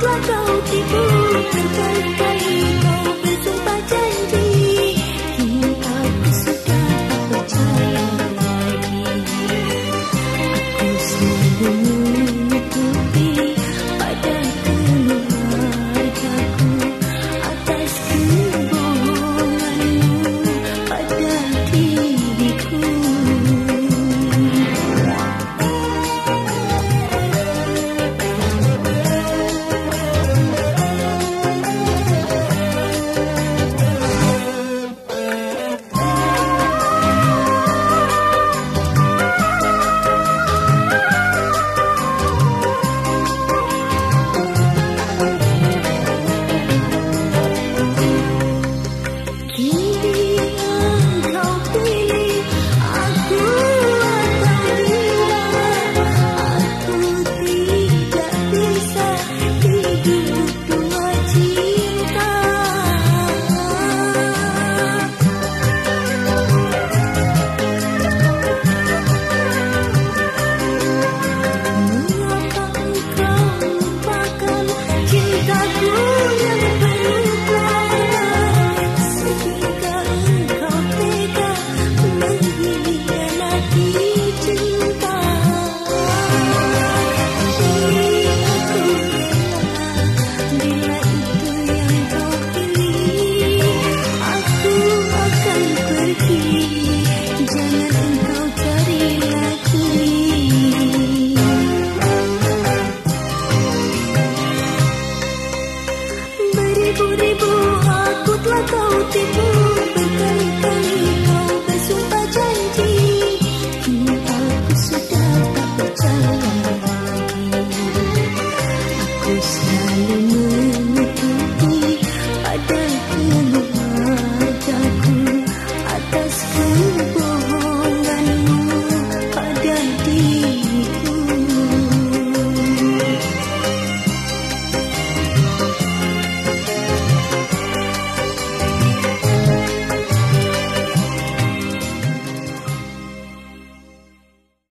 段都听不明白，该。this